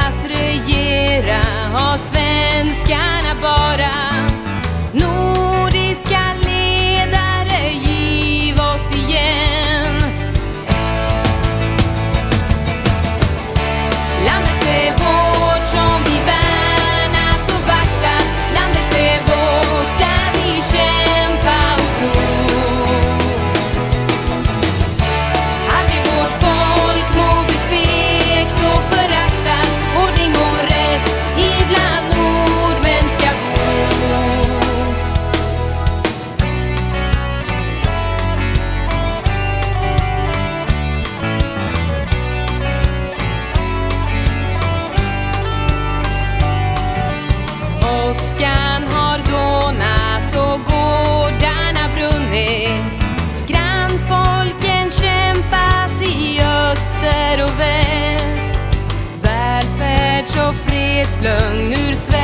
att regera. Har svenskarna bara. Lögn ur sväng